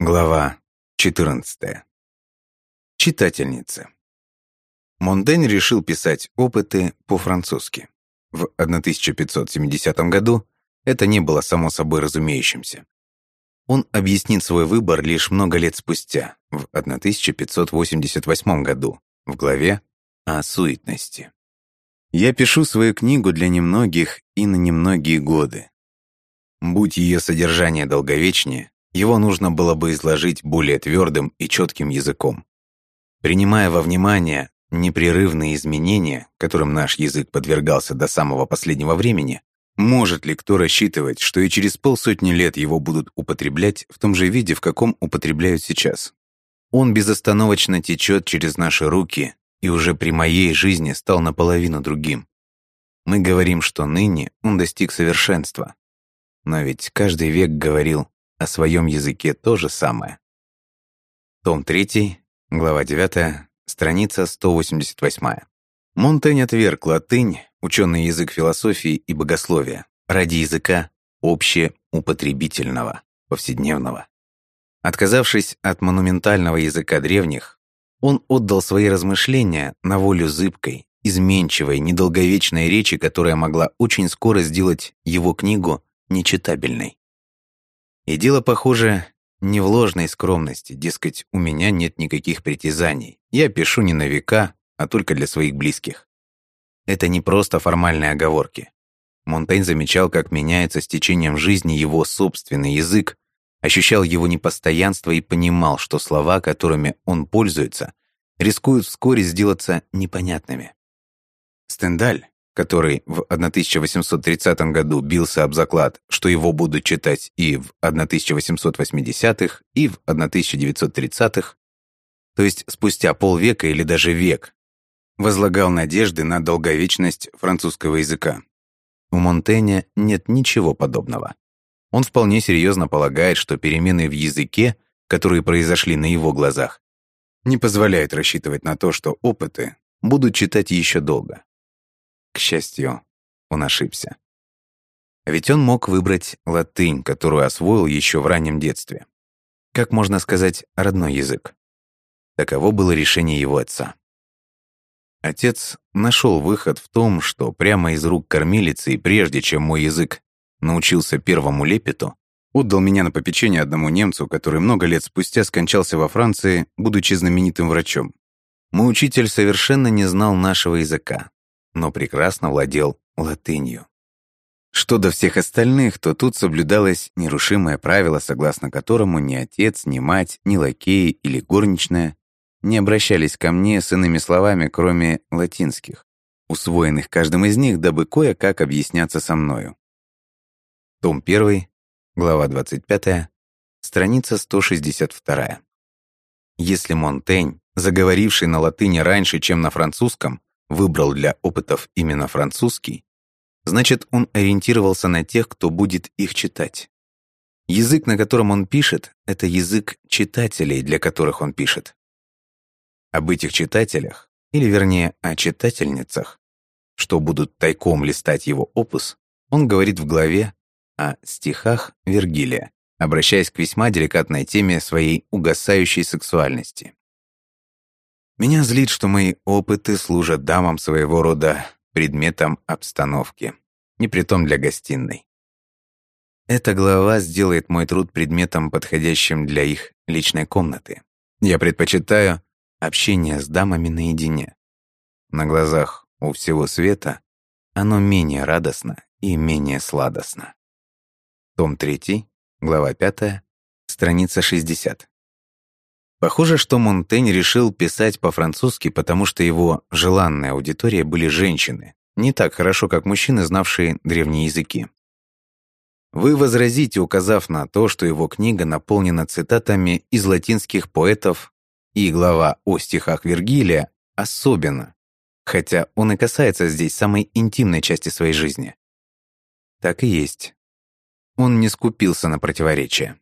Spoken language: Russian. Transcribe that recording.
Глава 14. Читательница. Мондень решил писать опыты по-французски. В 1570 году это не было само собой разумеющимся. Он объяснит свой выбор лишь много лет спустя, в 1588 году, в главе о суетности. Я пишу свою книгу для немногих и на немногие годы. Будь ее содержание долговечнее, его нужно было бы изложить более твердым и четким языком. Принимая во внимание непрерывные изменения, которым наш язык подвергался до самого последнего времени, может ли кто рассчитывать, что и через полсотни лет его будут употреблять в том же виде, в каком употребляют сейчас? Он безостановочно течет через наши руки и уже при моей жизни стал наполовину другим. Мы говорим, что ныне он достиг совершенства. Но ведь каждый век говорил о своем языке то же самое. Том 3, глава 9, страница 188. Монтень отверг латынь, ученый язык философии и богословия, ради языка общеупотребительного, повседневного. Отказавшись от монументального языка древних, он отдал свои размышления на волю зыбкой, изменчивой, недолговечной речи, которая могла очень скоро сделать его книгу нечитабельной. И дело, похоже, не в ложной скромности, дескать, у меня нет никаких притязаний. Я пишу не на века, а только для своих близких. Это не просто формальные оговорки. Монтень замечал, как меняется с течением жизни его собственный язык, ощущал его непостоянство и понимал, что слова, которыми он пользуется, рискуют вскоре сделаться непонятными. Стендаль, который в 1830 году бился об заклад, что его будут читать и в 1880-х, и в 1930-х, то есть спустя полвека или даже век, возлагал надежды на долговечность французского языка. У Монтэня нет ничего подобного. Он вполне серьезно полагает, что перемены в языке, которые произошли на его глазах, не позволяют рассчитывать на то, что опыты будут читать еще долго. К счастью, он ошибся. Ведь он мог выбрать латынь, которую освоил еще в раннем детстве. Как можно сказать, родной язык. Таково было решение его отца. Отец нашел выход в том, что прямо из рук кормилицы, и прежде чем мой язык научился первому лепету, отдал меня на попечение одному немцу, который много лет спустя скончался во Франции, будучи знаменитым врачом. Мой учитель совершенно не знал нашего языка, но прекрасно владел латынью. Что до всех остальных, то тут соблюдалось нерушимое правило, согласно которому ни отец, ни мать, ни лакеи или горничная не обращались ко мне с иными словами, кроме латинских, усвоенных каждым из них, дабы кое-как объясняться со мною. Том 1, глава 25, страница 162. Если Монтень, заговоривший на латыни раньше, чем на французском, выбрал для опытов именно французский, значит, он ориентировался на тех, кто будет их читать. Язык, на котором он пишет, это язык читателей, для которых он пишет. Об этих читателях, или вернее, о читательницах, что будут тайком листать его опус, он говорит в главе о стихах Вергилия, обращаясь к весьма деликатной теме своей угасающей сексуальности. Меня злит, что мои опыты служат дамам своего рода предметом обстановки, не притом для гостиной. Эта глава сделает мой труд предметом, подходящим для их личной комнаты. Я предпочитаю общение с дамами наедине. На глазах у всего света оно менее радостно и менее сладостно. Том 3, глава 5, страница 60. Похоже, что Монтень решил писать по-французски, потому что его желанная аудитория были женщины, не так хорошо, как мужчины, знавшие древние языки. Вы возразите, указав на то, что его книга наполнена цитатами из латинских поэтов, и глава о стихах Вергилия особенно, хотя он и касается здесь самой интимной части своей жизни. Так и есть. Он не скупился на противоречия.